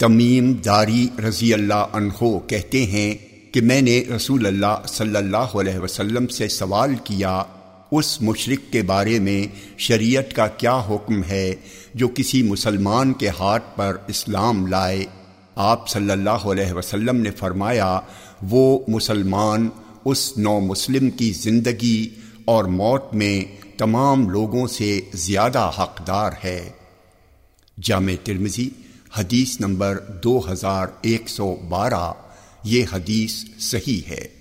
تمیم داری رضی اللہ عنہ کہتے ہیں کہ میں نے رسول اللہ صلی اللہ علیہ وسلم سے سوال کیا، اس مشرق کے بارے میں شریعت کا کیا حکم ہے جو کسی مسلمان کے ہاتھ پر اسلام لائے؟ آپ صلی اللہ علیہ وسلم نے فرمایا، وہ مسلمان اس نو مسلم کی زندگی اور موت میں تمام لوگوں سے زیادہ حقدار ہے۔ جامع ترمزی حدیث نمبر دو ہزار ایک سو بارہ یہ حدیث صحیح ہے۔